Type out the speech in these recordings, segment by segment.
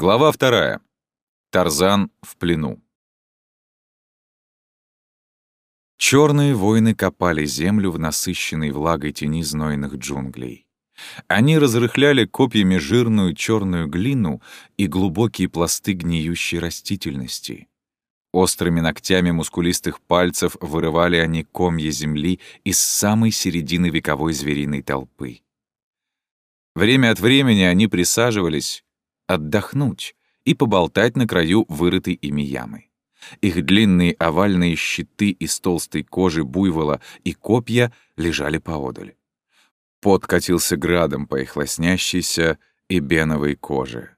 Глава вторая. Тарзан в плену. Черные воины копали землю в насыщенной влагой тени знойных джунглей. Они разрыхляли копьями жирную черную глину и глубокие пласты гниющей растительности. Острыми ногтями мускулистых пальцев вырывали они комья земли из самой середины вековой звериной толпы. Время от времени они присаживались отдохнуть и поболтать на краю вырытой ими ямы. Их длинные овальные щиты из толстой кожи буйвола и копья лежали поодаль. Пот катился градом по их лоснящейся и беновой коже.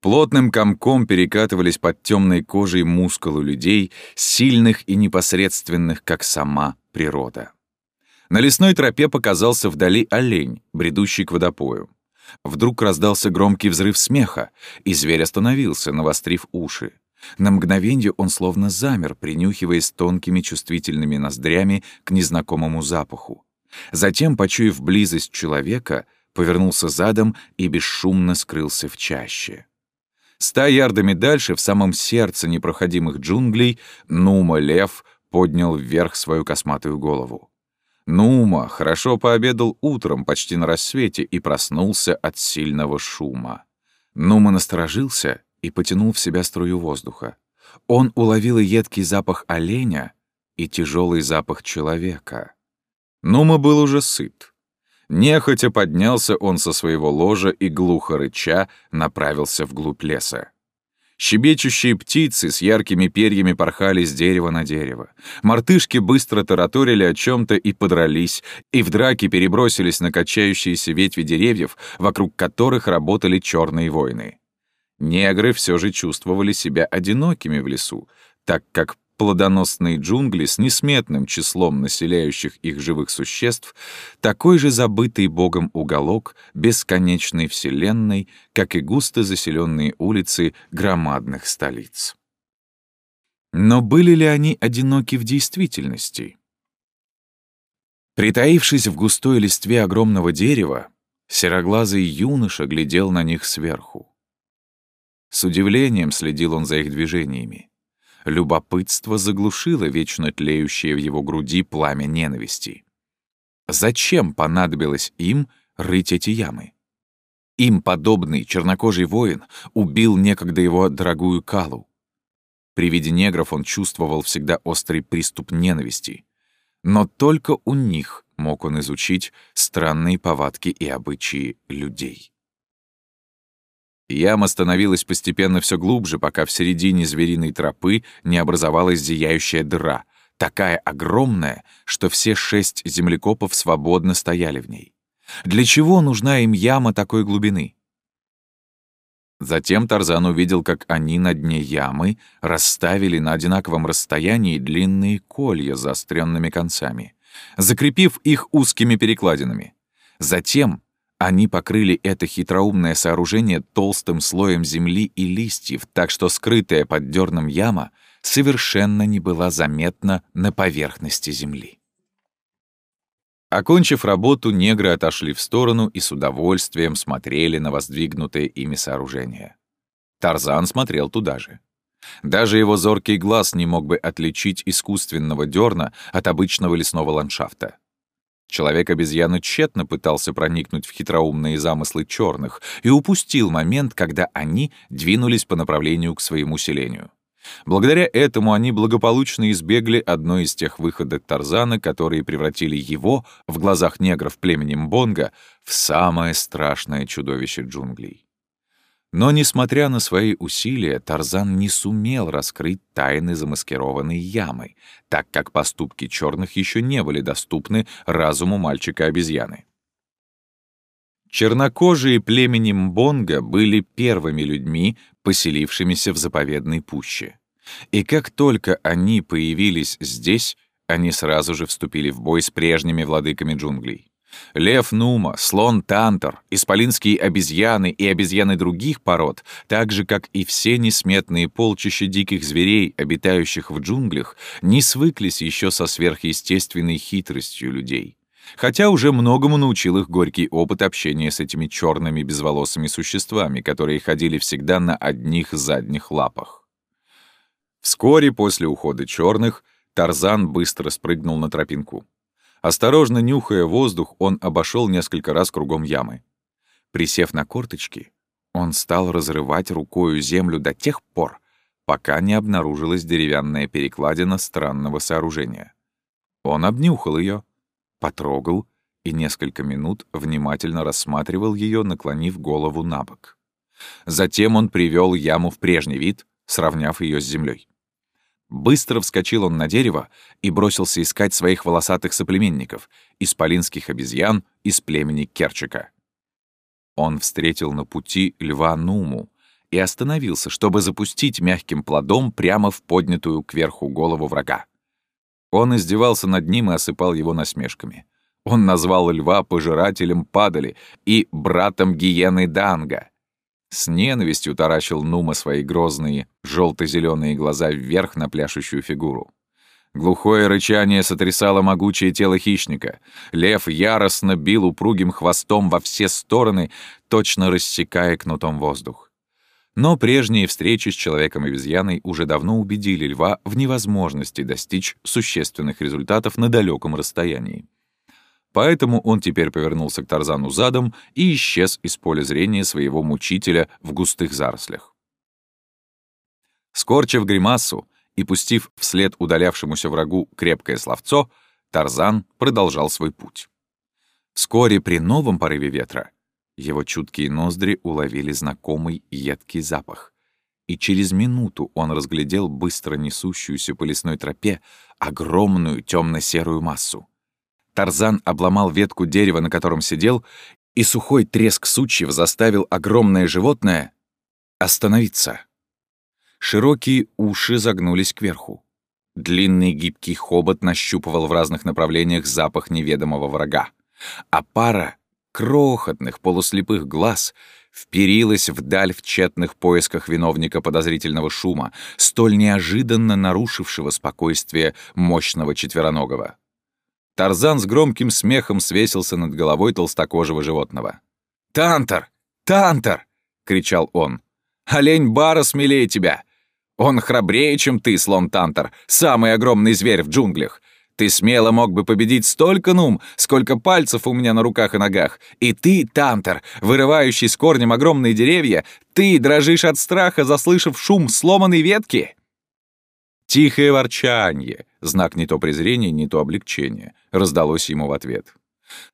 Плотным комком перекатывались под темной кожей мускулы людей, сильных и непосредственных, как сама природа. На лесной тропе показался вдали олень, бредущий к водопою. Вдруг раздался громкий взрыв смеха, и зверь остановился, навострив уши. На мгновенье он словно замер, принюхиваясь тонкими чувствительными ноздрями к незнакомому запаху. Затем, почуяв близость человека, повернулся задом и бесшумно скрылся в чаще. Ста ярдами дальше, в самом сердце непроходимых джунглей, Нума-лев поднял вверх свою косматую голову. Нума хорошо пообедал утром, почти на рассвете, и проснулся от сильного шума. Нума насторожился и потянул в себя струю воздуха. Он уловил едкий запах оленя и тяжелый запах человека. Нума был уже сыт. Нехотя поднялся он со своего ложа и, глухо рыча, направился вглубь леса. Щебечущие птицы с яркими перьями порхали с дерева на дерево. Мартышки быстро тараторили о чем-то и подрались, и в драке перебросились на качающиеся ветви деревьев, вокруг которых работали черные воины. Негры все же чувствовали себя одинокими в лесу, так как плодоносные джунгли с несметным числом населяющих их живых существ, такой же забытый богом уголок бесконечной вселенной, как и густо заселенные улицы громадных столиц. Но были ли они одиноки в действительности? Притаившись в густой листве огромного дерева, сероглазый юноша глядел на них сверху. С удивлением следил он за их движениями. Любопытство заглушило вечно тлеющее в его груди пламя ненависти. Зачем понадобилось им рыть эти ямы? Им подобный чернокожий воин убил некогда его дорогую Калу. При виде негров он чувствовал всегда острый приступ ненависти. Но только у них мог он изучить странные повадки и обычаи людей. Яма становилась постепенно все глубже, пока в середине звериной тропы не образовалась зияющая дыра, такая огромная, что все шесть землекопов свободно стояли в ней. Для чего нужна им яма такой глубины? Затем Тарзан увидел, как они на дне ямы расставили на одинаковом расстоянии длинные колья с заостренными концами, закрепив их узкими перекладинами. Затем они покрыли это хитроумное сооружение толстым слоем земли и листьев, так что скрытая под дерном яма совершенно не была заметна на поверхности земли. Окончив работу, негры отошли в сторону и с удовольствием смотрели на воздвигнутое ими сооружение. Тарзан смотрел туда же. Даже его зоркий глаз не мог бы отличить искусственного дерна от обычного лесного ландшафта. Человек-обезьяна тщетно пытался проникнуть в хитроумные замыслы черных и упустил момент, когда они двинулись по направлению к своему селению. Благодаря этому они благополучно избегли одной из тех выходок Тарзана, которые превратили его, в глазах негров племенем Бонга, в самое страшное чудовище джунглей. Но, несмотря на свои усилия, Тарзан не сумел раскрыть тайны замаскированной ямы, так как поступки черных еще не были доступны разуму мальчика-обезьяны. Чернокожие племени Мбонга были первыми людьми, поселившимися в заповедной пуще. И как только они появились здесь, они сразу же вступили в бой с прежними владыками джунглей. Лев Нума, слон Тантор, исполинские обезьяны и обезьяны других пород, так же, как и все несметные полчища диких зверей, обитающих в джунглях, не свыклись еще со сверхъестественной хитростью людей. хотя уже многому научил их горький опыт общения с этими черными безволосыми существами, которые ходили всегда на одних задних лапах. Вскоре после ухода черных Тарзан быстро спрыгнул на тропинку. Осторожно нюхая воздух, он обошел несколько раз кругом ямы. Присев на корточки, он стал разрывать рукою землю до тех пор, пока не обнаружилась деревянная перекладина странного сооружения. Он обнюхал ее, потрогал и несколько минут внимательно рассматривал ее, наклонив голову на бок. Затем он привел яму в прежний вид, сравняв ее с землей. Быстро вскочил он на дерево и бросился искать своих волосатых соплеменников, исполинских обезьян из племени Керчика. Он встретил на пути льва Нуму и остановился, чтобы запустить мягким плодом прямо в поднятую кверху голову врага. Он издевался над ним и осыпал его насмешками. Он назвал льва пожирателем падали и братом гиены Данга. С ненавистью таращил Нума свои грозные, желто-зеленые глаза вверх на пляшущую фигуру. Глухое рычание сотрясало могучее тело хищника. Лев яростно бил упругим хвостом во все стороны, точно рассекая кнутом воздух. Но прежние встречи с человеком-обезьяной уже давно убедили льва в невозможности достичь существенных результатов на далеком расстоянии. Поэтому он теперь повернулся к Тарзану задом и исчез из поля зрения своего мучителя в густых зарослях. Скорчив гримасу и пустив вслед удалявшемуся врагу крепкое словцо, Тарзан продолжал свой путь. Вскоре при новом порыве ветра его чуткие ноздри уловили знакомый едкий запах. И через минуту он разглядел быстро несущуюся по лесной тропе огромную темно-серую массу. Тарзан обломал ветку дерева, на котором сидел, и сухой треск сучьев заставил огромное животное остановиться. Широкие уши загнулись кверху. Длинный гибкий хобот нащупывал в разных направлениях запах неведомого врага. А пара крохотных полуслепых глаз вперилась вдаль в тщетных поисках виновника подозрительного шума, столь неожиданно нарушившего спокойствие мощного четвероногого. Тарзан с громким смехом свесился над головой толстокожего животного. «Тантор! Тантор!» — кричал он. «Олень Бара смелее тебя! Он храбрее, чем ты, слон Тантор, самый огромный зверь в джунглях. Ты смело мог бы победить столько нум, сколько пальцев у меня на руках и ногах. И ты, Тантер, вырывающий с корнем огромные деревья, ты дрожишь от страха, заслышав шум сломанной ветки?» Тихое ворчанье, знак не то презрения, не то облегчения, раздалось ему в ответ.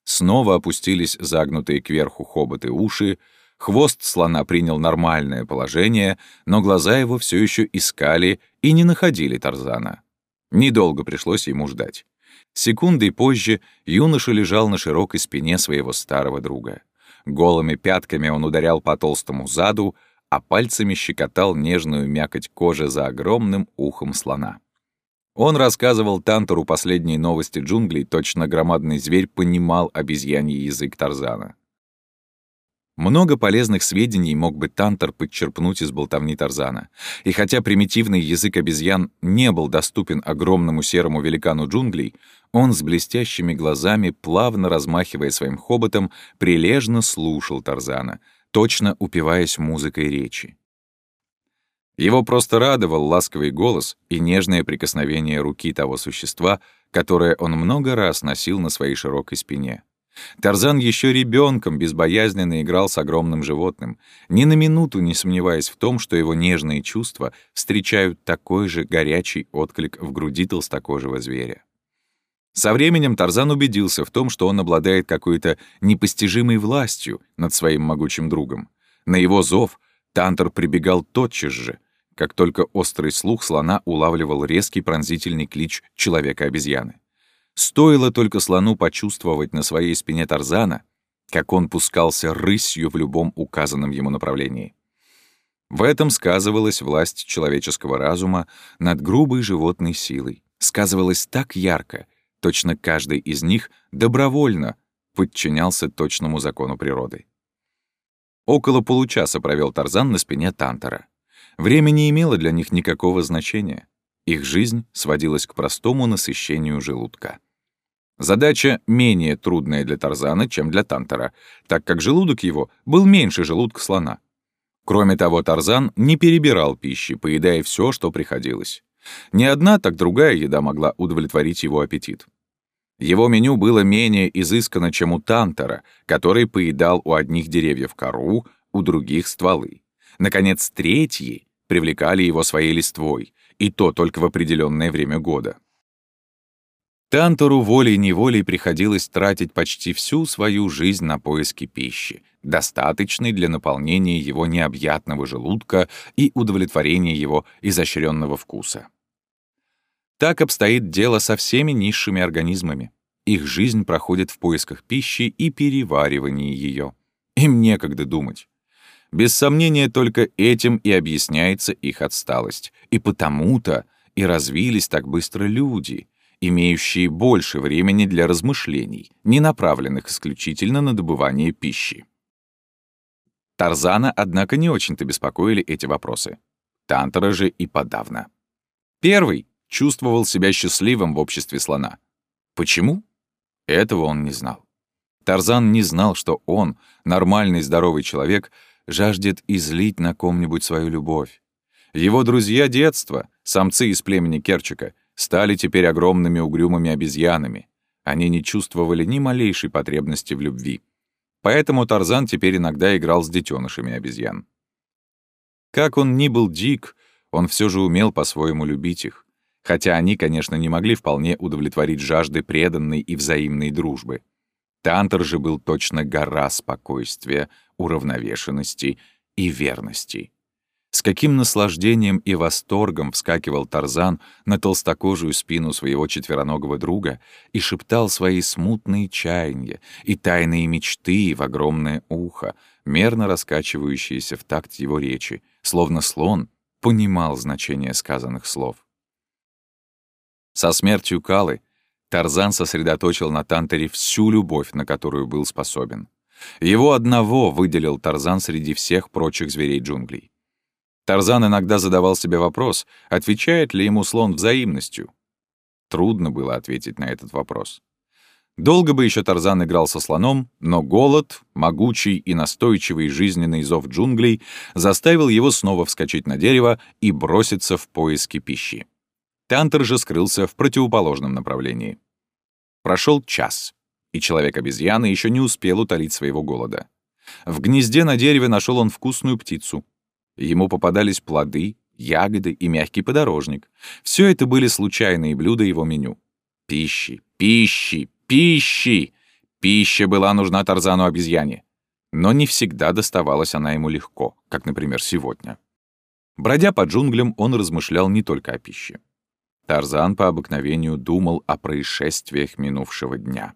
Снова опустились загнутые кверху хоботы уши, хвост слона принял нормальное положение, но глаза его все еще искали и не находили Тарзана. Недолго пришлось ему ждать. Секундой позже юноша лежал на широкой спине своего старого друга. Голыми пятками он ударял по толстому заду, а пальцами щекотал нежную мякоть кожи за огромным ухом слона. Он рассказывал Тантору последние новости джунглей, точно громадный зверь понимал обезьяний язык Тарзана. Много полезных сведений мог бы Тантор подчерпнуть из болтовни Тарзана. И хотя примитивный язык обезьян не был доступен огромному серому великану джунглей, он с блестящими глазами, плавно размахивая своим хоботом, прилежно слушал Тарзана, точно упиваясь музыкой речи. Его просто радовал ласковый голос и нежное прикосновение руки того существа, которое он много раз носил на своей широкой спине. Тарзан еще ребенком безбоязненно играл с огромным животным, ни на минуту не сомневаясь в том, что его нежные чувства встречают такой же горячий отклик в груди толстокожего зверя. Со временем Тарзан убедился в том, что он обладает какой-то непостижимой властью над своим могучим другом. На его зов Тантор прибегал тотчас же, как только острый слух слона улавливал резкий пронзительный клич человека-обезьяны. Стоило только слону почувствовать на своей спине Тарзана, как он пускался рысью в любом указанном ему направлении. В этом сказывалась власть человеческого разума над грубой животной силой. Сказывалась так ярко, точно каждый из них добровольно подчинялся точному закону природы. Около получаса провел Тарзан на спине Тантора. Время не имело для них никакого значения. Их жизнь сводилась к простому насыщению желудка. Задача менее трудная для Тарзана, чем для Тантера, так как желудок его был меньше желудка слона. Кроме того, Тарзан не перебирал пищи, поедая все, что приходилось. Ни одна, так другая еда могла удовлетворить его аппетит. Его меню было менее изысканно, чем у Тантера, который поедал у одних деревьев кору, у других — стволы. Наконец, третьи привлекали его своей листвой, и то только в определенное время года. Тантору волей-неволей приходилось тратить почти всю свою жизнь на поиски пищи, достаточной для наполнения его необъятного желудка и удовлетворения его изощренного вкуса. Так обстоит дело со всеми низшими организмами. Их жизнь проходит в поисках пищи и переваривании ее. Им некогда думать. Без сомнения, только этим и объясняется их отсталость. И потому-то и развились так быстро люди — имеющие больше времени для размышлений, не направленных исключительно на добывание пищи. Тарзана, однако, не очень-то беспокоили эти вопросы. Тантора же и подавно. Первый чувствовал себя счастливым в обществе слона. Почему? Этого он не знал. Тарзан не знал, что он, нормальный здоровый человек, жаждет излить на ком-нибудь свою любовь. Его друзья детства, самцы из племени Керчика, стали теперь огромными угрюмыми обезьянами. Они не чувствовали ни малейшей потребности в любви. Поэтому Тарзан теперь иногда играл с детенышами обезьян. Как он ни был дик, он все же умел по-своему любить их, хотя они, конечно, не могли вполне удовлетворить жажды преданной и взаимной дружбы. Тантер же был точно гора спокойствия, уравновешенности и верности. С каким наслаждением и восторгом вскакивал Тарзан на толстокожую спину своего четвероногого друга и шептал свои смутные чаяния и тайные мечты в огромное ухо, мерно раскачивающиеся в такт его речи, словно слон понимал значение сказанных слов. Со смертью Калы Тарзан сосредоточил на Тантере всю любовь, на которую был способен. Его одного выделил Тарзан среди всех прочих зверей джунглей. Тарзан иногда задавал себе вопрос, отвечает ли ему слон взаимностью. Трудно было ответить на этот вопрос. Долго бы еще Тарзан играл со слоном, но голод, могучий и настойчивый жизненный зов джунглей заставил его снова вскочить на дерево и броситься в поиски пищи. Тантер же скрылся в противоположном направлении. Прошел час, и человек-обезьяна еще не успел утолить своего голода. В гнезде на дереве нашел он вкусную птицу, Ему попадались плоды, ягоды и мягкий подорожник. Все это были случайные блюда его меню. Пищи, пищи, пищи! Пища была нужна Тарзану-обезьяне. Но не всегда доставалась она ему легко, как, например, сегодня. Бродя по джунглям, он размышлял не только о пище. Тарзан по обыкновению думал о происшествиях минувшего дня.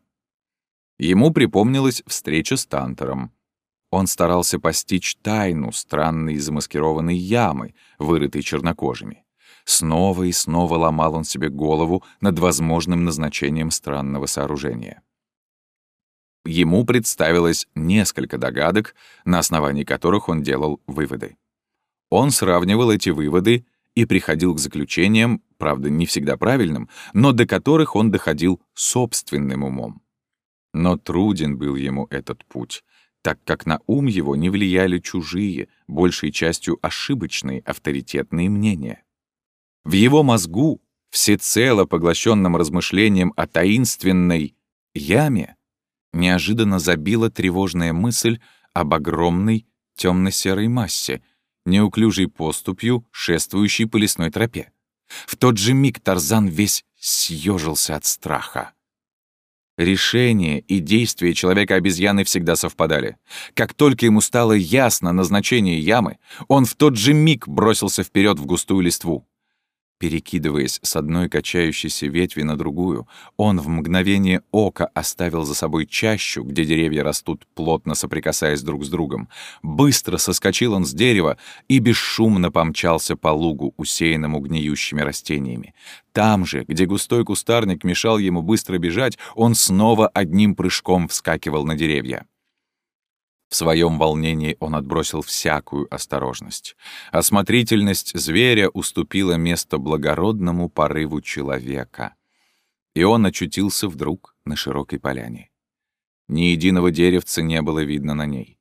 Ему припомнилась встреча с Тантером, он старался постичь тайну странной замаскированной ямы, вырытой чернокожими. Снова и снова ломал он себе голову над возможным назначением странного сооружения. Ему представилось несколько догадок, на основании которых он делал выводы. Он сравнивал эти выводы и приходил к заключениям, правда, не всегда правильным, но до которых он доходил собственным умом. Но труден был ему этот путь, так как на ум его не влияли чужие, большей частью ошибочные авторитетные мнения. В его мозгу, всецело поглощенным размышлением о таинственной яме, неожиданно забила тревожная мысль об огромной темно-серой массе, неуклюжей поступью, шествующей по лесной тропе. В тот же миг Тарзан весь съежился от страха. Решение и действия человека-обезьяны всегда совпадали. Как только ему стало ясно назначение ямы, он в тот же миг бросился вперед в густую листву. Перекидываясь с одной качающейся ветви на другую, он в мгновение ока оставил за собой чащу, где деревья растут, плотно соприкасаясь друг с другом. Быстро соскочил он с дерева и бесшумно помчался по лугу, усеянному гниющими растениями. Там же, где густой кустарник мешал ему быстро бежать, он снова одним прыжком вскакивал на деревья. В своем волнении он отбросил всякую осторожность. Осмотрительность зверя уступила место благородному порыву человека. И он очутился вдруг на широкой поляне. Ни единого деревца не было видно на ней.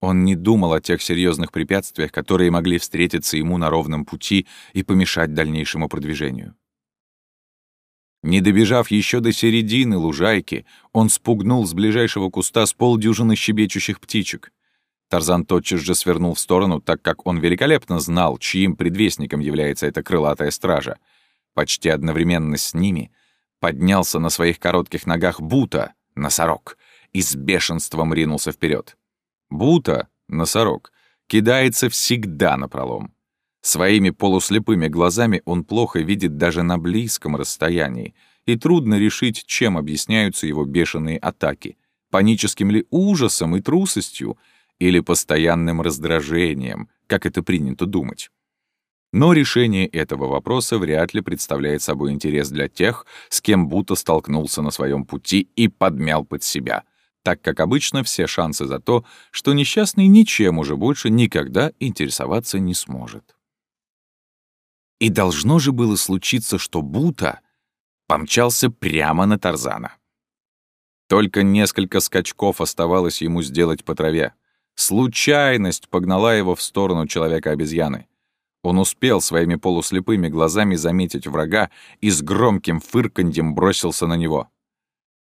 Он не думал о тех серьезных препятствиях, которые могли встретиться ему на ровном пути и помешать дальнейшему продвижению. Не добежав еще до середины лужайки, он спугнул с ближайшего куста с полдюжины щебечущих птичек. Тарзан тотчас же свернул в сторону, так как он великолепно знал, чьим предвестником является эта крылатая стража. Почти одновременно с ними поднялся на своих коротких ногах Бута, носорог, и с бешенством ринулся вперед. Бута, носорог, кидается всегда на пролом. Своими полуслепыми глазами он плохо видит даже на близком расстоянии, и трудно решить, чем объясняются его бешеные атаки — паническим ли ужасом и трусостью, или постоянным раздражением, как это принято думать. Но решение этого вопроса вряд ли представляет собой интерес для тех, с кем будто столкнулся на своем пути и подмял под себя, так как обычно все шансы за то, что несчастный ничем уже больше никогда интересоваться не сможет. И должно же было случиться, что Бута помчался прямо на Тарзана. Только несколько скачков оставалось ему сделать по траве. Случайность погнала его в сторону человека-обезьяны. Он успел своими полуслепыми глазами заметить врага и с громким фырканьем бросился на него.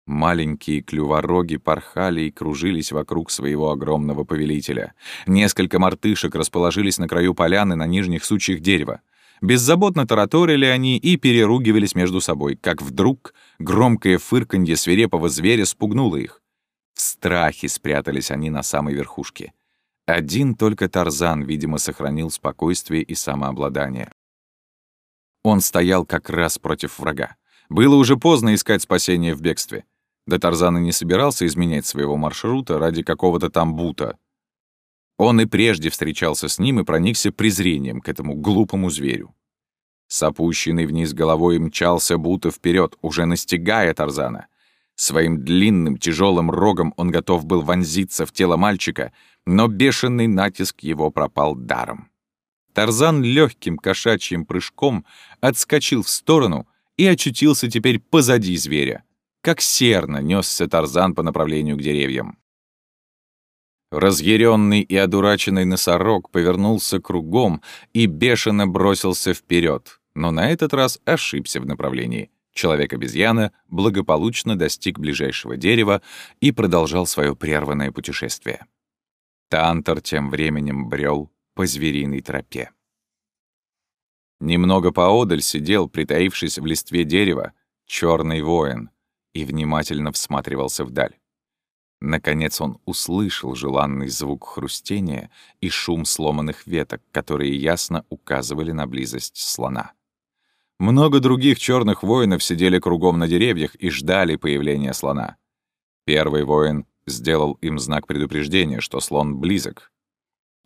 Маленькие клювороги порхали и кружились вокруг своего огромного повелителя. Несколько мартышек расположились на краю поляны на нижних сучьях дерева. Беззаботно тараторили они и переругивались между собой, как вдруг громкое фырканье свирепого зверя спугнуло их. В страхе спрятались они на самой верхушке. Один только Тарзан, видимо, сохранил спокойствие и самообладание. Он стоял как раз против врага. Было уже поздно искать спасение в бегстве. Да Тарзан и не собирался изменять своего маршрута ради какого-то там бута. Он и прежде встречался с ним и проникся презрением к этому глупому зверю. С опущенной вниз головой мчался будто вперед, уже настигая Тарзана. Своим длинным тяжелым рогом он готов был вонзиться в тело мальчика, но бешеный натиск его пропал даром. Тарзан легким кошачьим прыжком отскочил в сторону и очутился теперь позади зверя. Как серно несся Тарзан по направлению к деревьям. Разъяренный и одураченный носорог повернулся кругом и бешено бросился вперед, но на этот раз ошибся в направлении. Человек-обезьяна благополучно достиг ближайшего дерева и продолжал свое прерванное путешествие. Тантор тем временем брел по звериной тропе. Немного поодаль сидел, притаившись в листве дерева, черный воин и внимательно всматривался вдаль. Наконец он услышал желанный звук хрустения и шум сломанных веток, которые ясно указывали на близость слона. Много других черных воинов сидели кругом на деревьях и ждали появления слона. Первый воин сделал им знак предупреждения, что слон близок.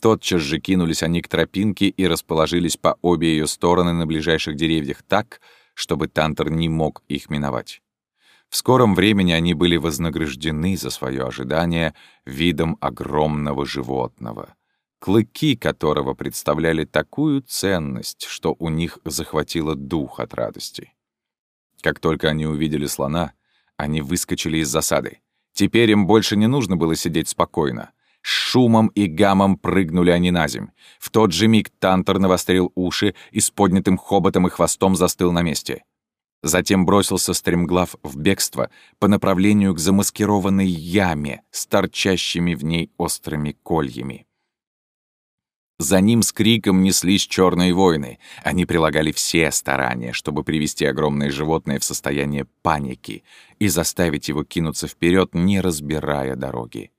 Тотчас же кинулись они к тропинке и расположились по обе ее стороны на ближайших деревьях так, чтобы Тантер не мог их миновать. В скором времени они были вознаграждены за свое ожидание видом огромного животного, клыки которого представляли такую ценность, что у них захватило дух от радости. Как только они увидели слона, они выскочили из засады. Теперь им больше не нужно было сидеть спокойно. С шумом и гамом прыгнули они на земь. В тот же миг Тантор навострил уши и с поднятым хоботом и хвостом застыл на месте. Затем бросился стремглав в бегство по направлению к замаскированной яме с торчащими в ней острыми кольями. За ним с криком неслись черные воины. Они прилагали все старания, чтобы привести огромное животное в состояние паники и заставить его кинуться вперед, не разбирая дороги.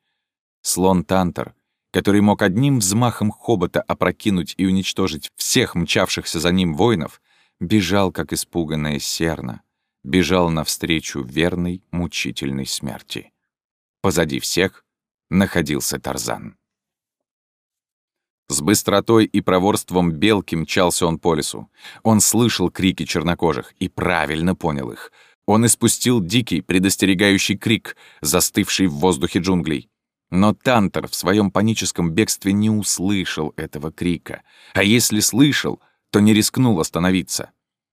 Слон Тантер, который мог одним взмахом хобота опрокинуть и уничтожить всех мчавшихся за ним воинов, бежал, как испуганная серна, бежал навстречу верной мучительной смерти. Позади всех находился Тарзан. С быстротой и проворством белки мчался он по лесу. Он слышал крики чернокожих и правильно понял их. Он испустил дикий, предостерегающий крик, застывший в воздухе джунглей. Но Тантер в своем паническом бегстве не услышал этого крика. А если слышал — то не рискнул остановиться.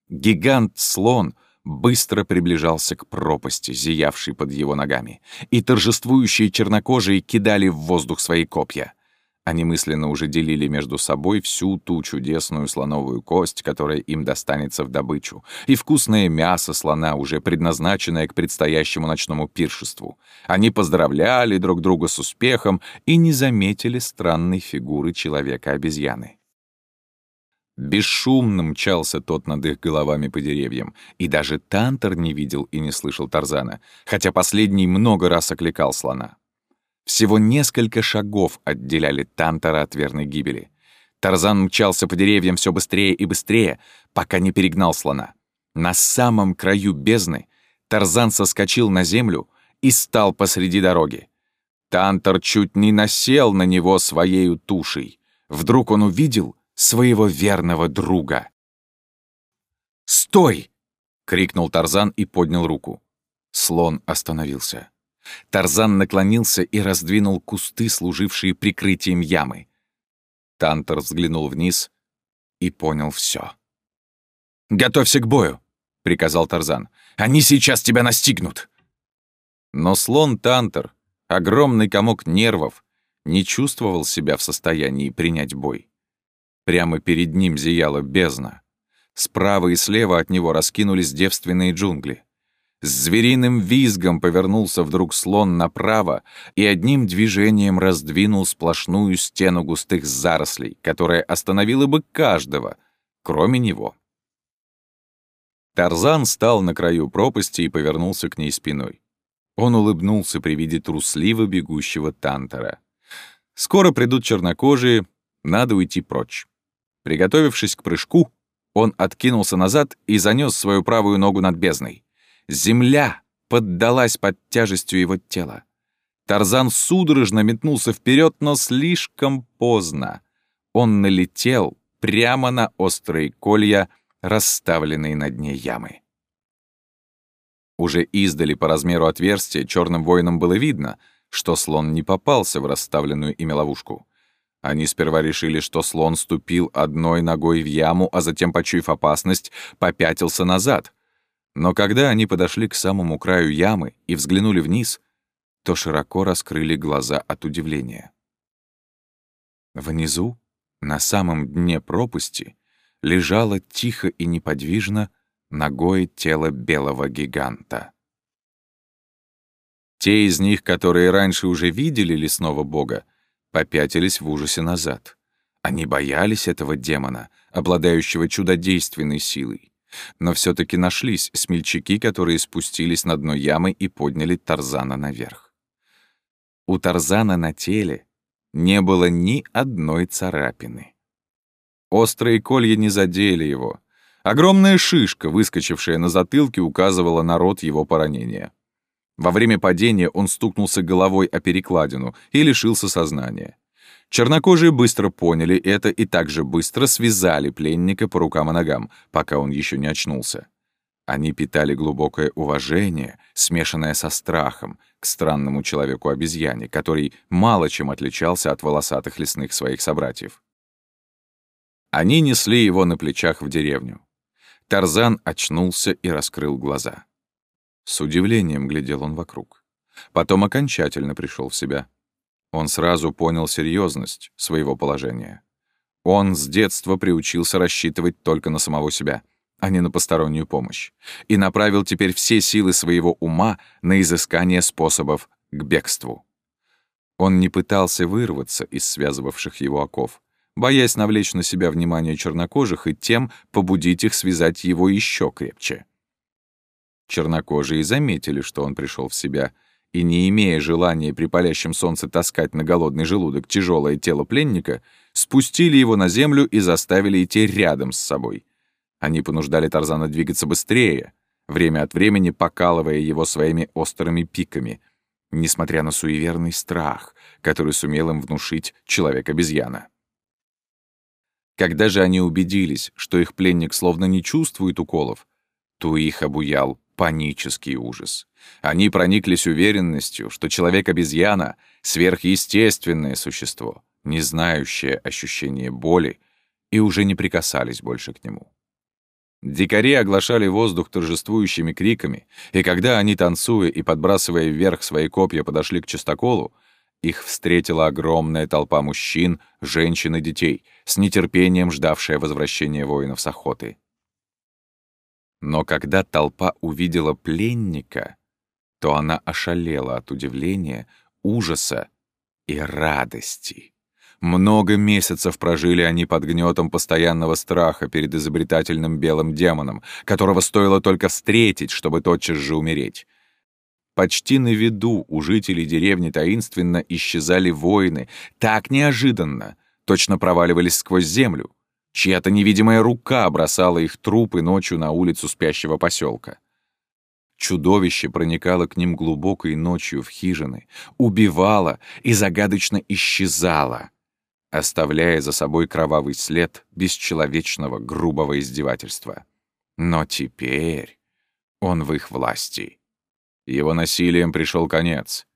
Гигант-слон быстро приближался к пропасти, зиявшей под его ногами, и торжествующие чернокожие кидали в воздух свои копья. Они мысленно уже делили между собой всю ту чудесную слоновую кость, которая им достанется в добычу, и вкусное мясо слона, уже предназначенное к предстоящему ночному пиршеству. Они поздравляли друг друга с успехом и не заметили странной фигуры человека-обезьяны. Бесшумно мчался тот над их головами по деревьям, и даже Тантор не видел и не слышал Тарзана, хотя последний много раз окликал слона. Всего несколько шагов отделяли Тантора от верной гибели. Тарзан мчался по деревьям все быстрее и быстрее, пока не перегнал слона. На самом краю бездны Тарзан соскочил на землю и стал посреди дороги. Тантор чуть не насел на него своей тушей. Вдруг он увидел своего верного друга. «Стой!» — крикнул Тарзан и поднял руку. Слон остановился. Тарзан наклонился и раздвинул кусты, служившие прикрытием ямы. Тантор взглянул вниз и понял все. «Готовься к бою!» — приказал Тарзан. «Они сейчас тебя настигнут!» Но слон Тантор, огромный комок нервов, не чувствовал себя в состоянии принять бой. Прямо перед ним зияла бездна. Справа и слева от него раскинулись девственные джунгли. С звериным визгом повернулся вдруг слон направо и одним движением раздвинул сплошную стену густых зарослей, которая остановила бы каждого, кроме него. Тарзан стал на краю пропасти и повернулся к ней спиной. Он улыбнулся при виде трусливо бегущего Тантора. «Скоро придут чернокожие, надо уйти прочь». Приготовившись к прыжку, он откинулся назад и занес свою правую ногу над бездной. Земля поддалась под тяжестью его тела. Тарзан судорожно метнулся вперед, но слишком поздно. Он налетел прямо на острые колья, расставленные на дне ямы. Уже издали по размеру отверстия черным воинам было видно, что слон не попался в расставленную ими ловушку. Они сперва решили, что слон ступил одной ногой в яму, а затем, почуяв опасность, попятился назад. Но когда они подошли к самому краю ямы и взглянули вниз, то широко раскрыли глаза от удивления. Внизу, на самом дне пропасти, лежало тихо и неподвижно ногое тело белого гиганта. Те из них, которые раньше уже видели лесного бога, попятились в ужасе назад. Они боялись этого демона, обладающего чудодейственной силой. Но все таки нашлись смельчаки, которые спустились на дно ямы и подняли Тарзана наверх. У Тарзана на теле не было ни одной царапины. Острые колья не задели его. Огромная шишка, выскочившая на затылке, указывала на рот его поранения. Во время падения он стукнулся головой о перекладину и лишился сознания. Чернокожие быстро поняли это и также быстро связали пленника по рукам и ногам, пока он еще не очнулся. Они питали глубокое уважение, смешанное со страхом, к странному человеку-обезьяне, который мало чем отличался от волосатых лесных своих собратьев. Они несли его на плечах в деревню. Тарзан очнулся и раскрыл глаза. С удивлением глядел он вокруг. Потом окончательно пришел в себя. Он сразу понял серьезность своего положения. Он с детства приучился рассчитывать только на самого себя, а не на постороннюю помощь, и направил теперь все силы своего ума на изыскание способов к бегству. Он не пытался вырваться из связывавших его оков, боясь навлечь на себя внимание чернокожих и тем побудить их связать его еще крепче. Чернокожие заметили, что он пришел в себя — и, не имея желания при палящем солнце таскать на голодный желудок тяжелое тело пленника, спустили его на землю и заставили идти рядом с собой. Они понуждали Тарзана двигаться быстрее, время от времени покалывая его своими острыми пиками, несмотря на суеверный страх, который сумел им внушить человек-обезьяна. Когда же они убедились, что их пленник словно не чувствует уколов, то их обуял панический ужас. Они прониклись уверенностью, что человек-обезьяна — сверхъестественное существо, не знающее ощущения боли, и уже не прикасались больше к нему. Дикари оглашали воздух торжествующими криками, и когда они, танцуя и подбрасывая вверх свои копья, подошли к чистоколу, их встретила огромная толпа мужчин, женщин и детей, с нетерпением ждавшая возвращения воинов с охоты. Но когда толпа увидела пленника, то она ошалела от удивления, ужаса и радости. Много месяцев прожили они под гнетом постоянного страха перед изобретательным белым демоном, которого стоило только встретить, чтобы тотчас же умереть. Почти на виду у жителей деревни таинственно исчезали воины, так неожиданно, точно проваливались сквозь землю. Чья-то невидимая рука бросала их трупы ночью на улицу спящего поселка. Чудовище проникало к ним глубокой ночью в хижины, убивало и загадочно исчезало оставляя за собой кровавый след бесчеловечного грубого издевательства. Но теперь он в их власти. Его насилием пришел конец.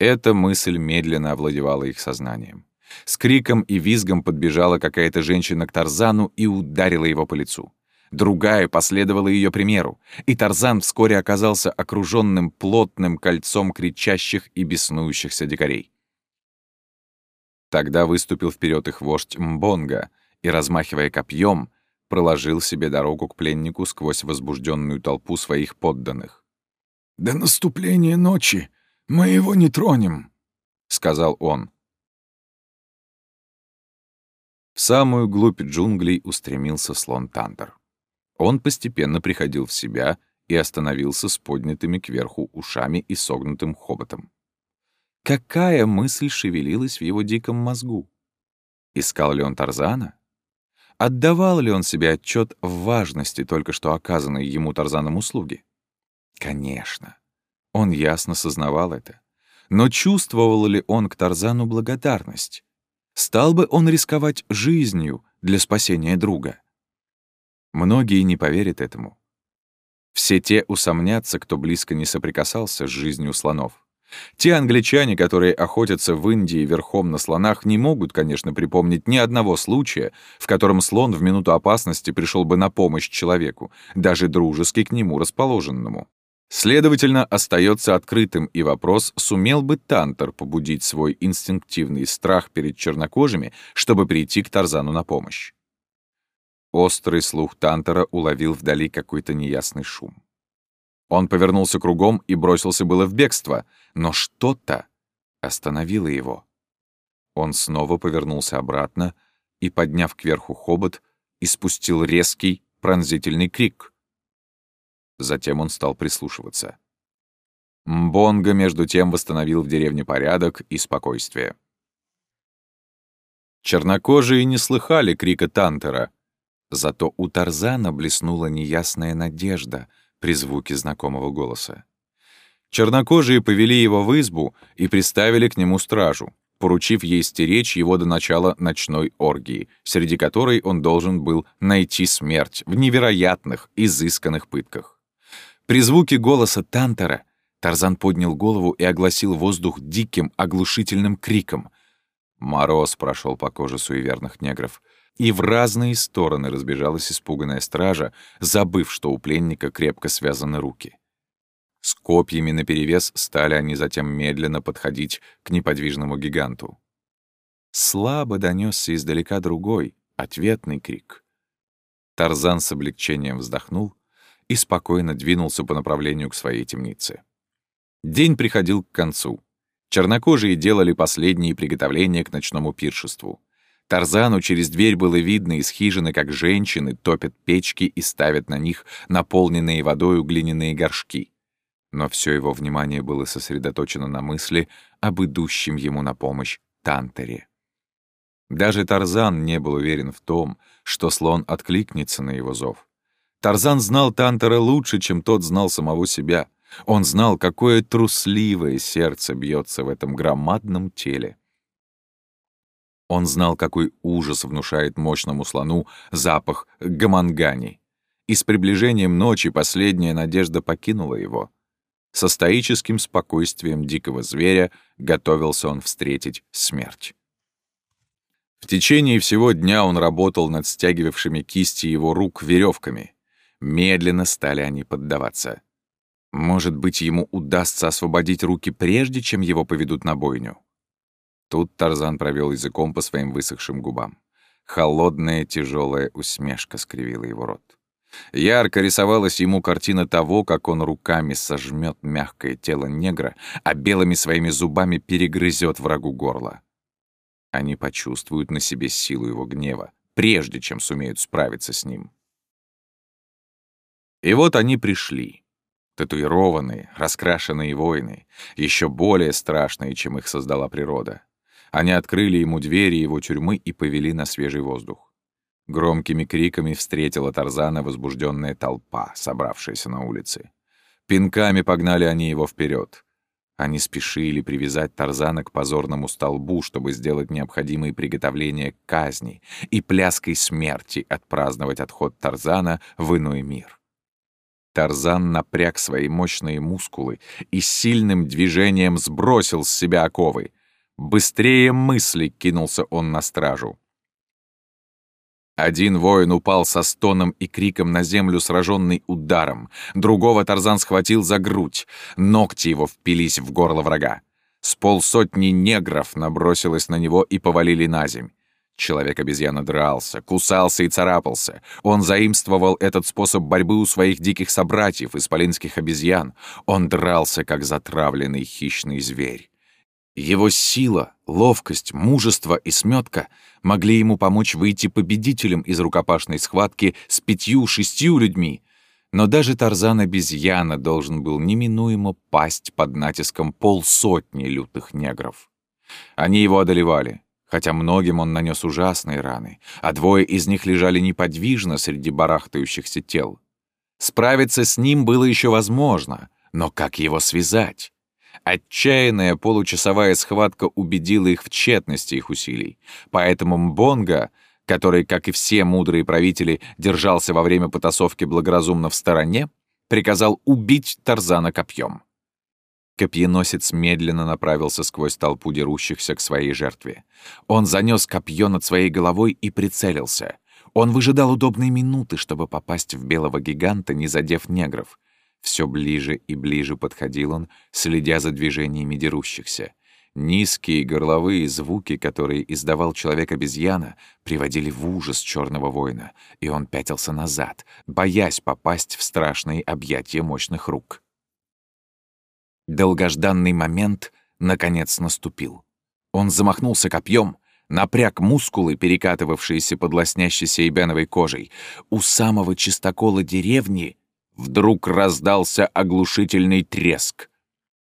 Эта мысль медленно овладевала их сознанием. С криком и визгом подбежала какая-то женщина к Тарзану и ударила его по лицу. Другая последовала ее примеру, и Тарзан вскоре оказался окруженным плотным кольцом кричащих и беснующихся дикарей. Тогда выступил вперед их вождь Мбонга и, размахивая копьем, проложил себе дорогу к пленнику сквозь возбужденную толпу своих подданных. «До наступления ночи мы его не тронем», — сказал он. В самую глубь джунглей устремился слон Тандер. Он постепенно приходил в себя и остановился с поднятыми кверху ушами и согнутым хоботом. Какая мысль шевелилась в его диком мозгу? Искал ли он Тарзана? Отдавал ли он себе отчет в важности только что оказанной ему Тарзаном услуги? Конечно. Он ясно сознавал это. Но чувствовал ли он к Тарзану благодарность? Стал бы он рисковать жизнью для спасения друга? Многие не поверят этому. Все те усомнятся, кто близко не соприкасался с жизнью слонов. Те англичане, которые охотятся в Индии верхом на слонах, не могут, конечно, припомнить ни одного случая, в котором слон в минуту опасности пришел бы на помощь человеку, даже дружески к нему расположенному. Следовательно, остается открытым и вопрос, сумел бы Тантер побудить свой инстинктивный страх перед чернокожими, чтобы прийти к Тарзану на помощь. Острый слух Тантера уловил вдали какой-то неясный шум. Он повернулся кругом и бросился было в бегство, но что-то остановило его. Он снова повернулся обратно и, подняв кверху хобот, испустил резкий, пронзительный крик. Затем он стал прислушиваться. Мбонга, между тем, восстановил в деревне порядок и спокойствие. Чернокожие не слыхали крика Тантера, зато у Тарзана блеснула неясная надежда — при звуке знакомого голоса. Чернокожие повели его в избу и приставили к нему стражу, поручив ей стеречь его до начала ночной оргии, среди которой он должен был найти смерть в невероятных, изысканных пытках. При звуке голоса Тантера Тарзан поднял голову и огласил воздух диким, оглушительным криком. Мороз прошел по коже суеверных негров — и в разные стороны разбежалась испуганная стража, забыв, что у пленника крепко связаны руки. С копьями наперевес стали они затем медленно подходить к неподвижному гиганту. Слабо донесся издалека другой, ответный крик. Тарзан с облегчением вздохнул и спокойно двинулся по направлению к своей темнице. День приходил к концу. Чернокожие делали последние приготовления к ночному пиршеству. Тарзану через дверь было видно из хижины, как женщины топят печки и ставят на них наполненные водой глиняные горшки. Но все его внимание было сосредоточено на мысли об идущем ему на помощь Тантере. Даже Тарзан не был уверен в том, что слон откликнется на его зов. Тарзан знал Тантера лучше, чем тот знал самого себя. Он знал, какое трусливое сердце бьется в этом громадном теле. Он знал, какой ужас внушает мощному слону запах гамангани. И с приближением ночи последняя надежда покинула его. Со стоическим спокойствием дикого зверя готовился он встретить смерть. В течение всего дня он работал над стягивавшими кисти его рук веревками. Медленно стали они поддаваться. Может быть, ему удастся освободить руки прежде, чем его поведут на бойню? Тут Тарзан провел языком по своим высохшим губам. Холодная тяжелая усмешка скривила его рот. Ярко рисовалась ему картина того, как он руками сожмет мягкое тело негра, а белыми своими зубами перегрызет врагу горло. Они почувствуют на себе силу его гнева, прежде чем сумеют справиться с ним. И вот они пришли. Татуированные, раскрашенные воины, еще более страшные, чем их создала природа. Они открыли ему двери его тюрьмы и повели на свежий воздух. Громкими криками встретила Тарзана возбужденная толпа, собравшаяся на улице. Пинками погнали они его вперед. Они спешили привязать Тарзана к позорному столбу, чтобы сделать необходимые приготовления к казни и пляской смерти отпраздновать отход Тарзана в иной мир. Тарзан напряг свои мощные мускулы и сильным движением сбросил с себя оковы. Быстрее мысли кинулся он на стражу. Один воин упал со стоном и криком на землю, сраженный ударом. Другого Тарзан схватил за грудь. Ногти его впились в горло врага. С полсотни негров набросилось на него и повалили на земь. Человек-обезьяна дрался, кусался и царапался. Он заимствовал этот способ борьбы у своих диких собратьев, исполинских обезьян. Он дрался, как затравленный хищный зверь. Его сила, ловкость, мужество и сметка могли ему помочь выйти победителем из рукопашной схватки с пятью-шестью людьми. Но даже Тарзан-обезьяна должен был неминуемо пасть под натиском полсотни лютых негров. Они его одолевали, хотя многим он нанес ужасные раны, а двое из них лежали неподвижно среди барахтающихся тел. Справиться с ним было еще возможно, но как его связать? Отчаянная получасовая схватка убедила их в тщетности их усилий. Поэтому Мбонга, который, как и все мудрые правители, держался во время потасовки благоразумно в стороне, приказал убить Тарзана копьем. Копьеносец медленно направился сквозь толпу дерущихся к своей жертве. Он занес копье над своей головой и прицелился. Он выжидал удобной минуты, чтобы попасть в белого гиганта, не задев негров. Все ближе и ближе подходил он, следя за движениями дерущихся. Низкие горловые звуки, которые издавал человек-обезьяна, приводили в ужас черного воина, и он пятился назад, боясь попасть в страшные объятия мощных рук. Долгожданный момент, наконец, наступил. Он замахнулся копьем, напряг мускулы, перекатывавшиеся под лоснящейся эбеновой кожей. У самого чистокола деревни Вдруг раздался оглушительный треск.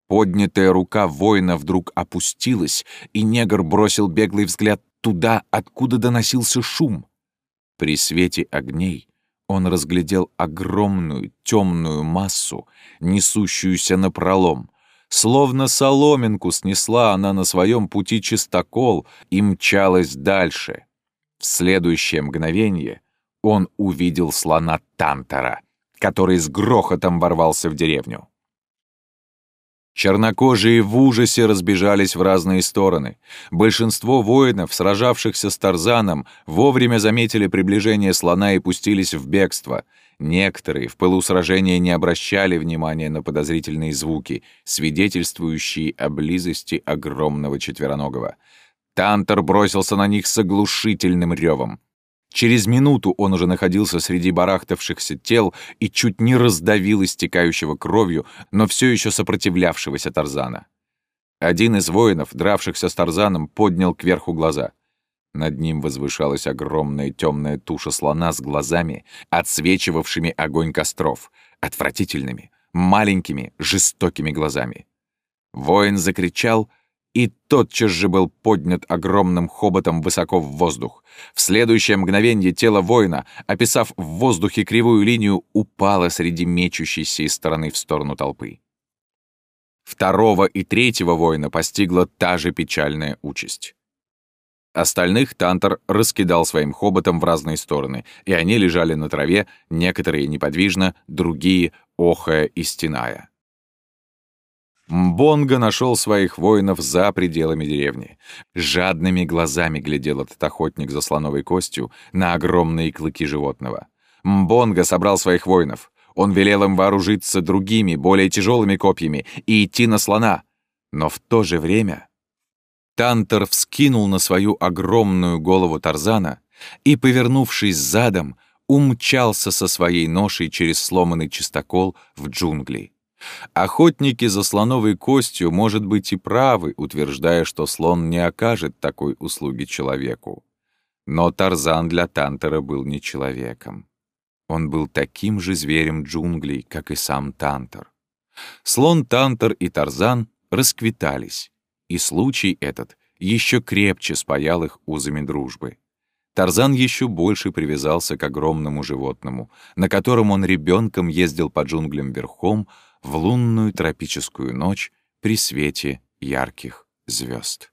Поднятая рука воина вдруг опустилась, и негр бросил беглый взгляд туда, откуда доносился шум. При свете огней он разглядел огромную темную массу, несущуюся напролом. Словно соломинку снесла она на своем пути чистокол и мчалась дальше. В следующее мгновение он увидел слона Тантора — который с грохотом ворвался в деревню. Чернокожие в ужасе разбежались в разные стороны. Большинство воинов, сражавшихся с Тарзаном, вовремя заметили приближение слона и пустились в бегство. Некоторые в пылу сражения не обращали внимания на подозрительные звуки, свидетельствующие о близости огромного четвероногого. Тантор бросился на них с оглушительным ревом. Через минуту он уже находился среди барахтавшихся тел и чуть не раздавил истекающего кровью, но все еще сопротивлявшегося Тарзана. Один из воинов, дравшихся с Тарзаном, поднял кверху глаза. Над ним возвышалась огромная темная туша слона с глазами, отсвечивавшими огонь костров, отвратительными, маленькими, жестокими глазами. Воин закричал — и тотчас же был поднят огромным хоботом высоко в воздух. В следующее мгновение тело воина, описав в воздухе кривую линию, упало среди мечущейся из стороны в сторону толпы. Второго и третьего воина постигла та же печальная участь. Остальных Тантор раскидал своим хоботом в разные стороны, и они лежали на траве, некоторые неподвижно, другие — охая и стеная. Мбонга нашел своих воинов за пределами деревни. Жадными глазами глядел этот охотник за слоновой костью на огромные клыки животного. Мбонга собрал своих воинов. Он велел им вооружиться другими, более тяжелыми копьями и идти на слона. Но в то же время Тантор вскинул на свою огромную голову Тарзана и, повернувшись задом, умчался со своей ношей через сломанный чистокол в джунгли. Охотники за слоновой костью, может быть, и правы, утверждая, что слон не окажет такой услуги человеку. Но Тарзан для Тантера был не человеком. Он был таким же зверем джунглей, как и сам Тантер. Слон Тантер и Тарзан расквитались, и случай этот еще крепче спаял их узами дружбы. Тарзан еще больше привязался к огромному животному, на котором он ребенком ездил по джунглям верхом в лунную тропическую ночь при свете ярких звезд.